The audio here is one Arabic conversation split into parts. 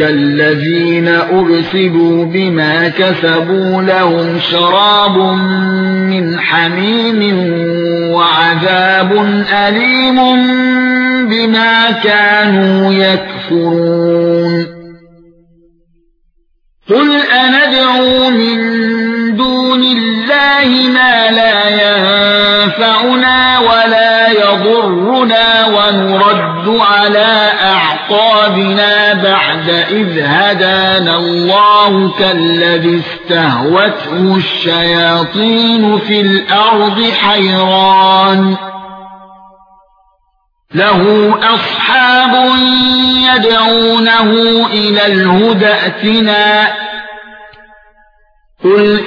الذين أرسلوا بما كسبوا لهم شراب من حميم وعذاب أليم بما كانوا يكفرون. قل أندعو من دون الله ما لا ينفعنا ولا يضرنا ونرد على أعقابنا بعد إذ هدانا الله كالذي استهوته الشياطين في الأرض حيران. له أصحاب يدعونه إلى الهدى ائتنا. قل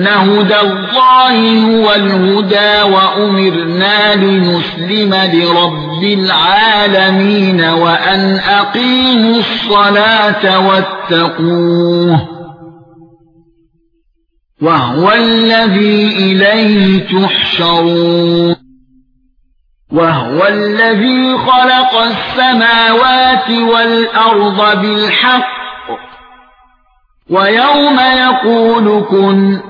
إن هدى الله هو الهدى وأمرنا لنسلم لرب العالمين وأن أقيموا الصلاة واتقوه وهو الذي إليه تحشرون وهو الذي خلق السماوات والأرض بالحق ويوم يقول كن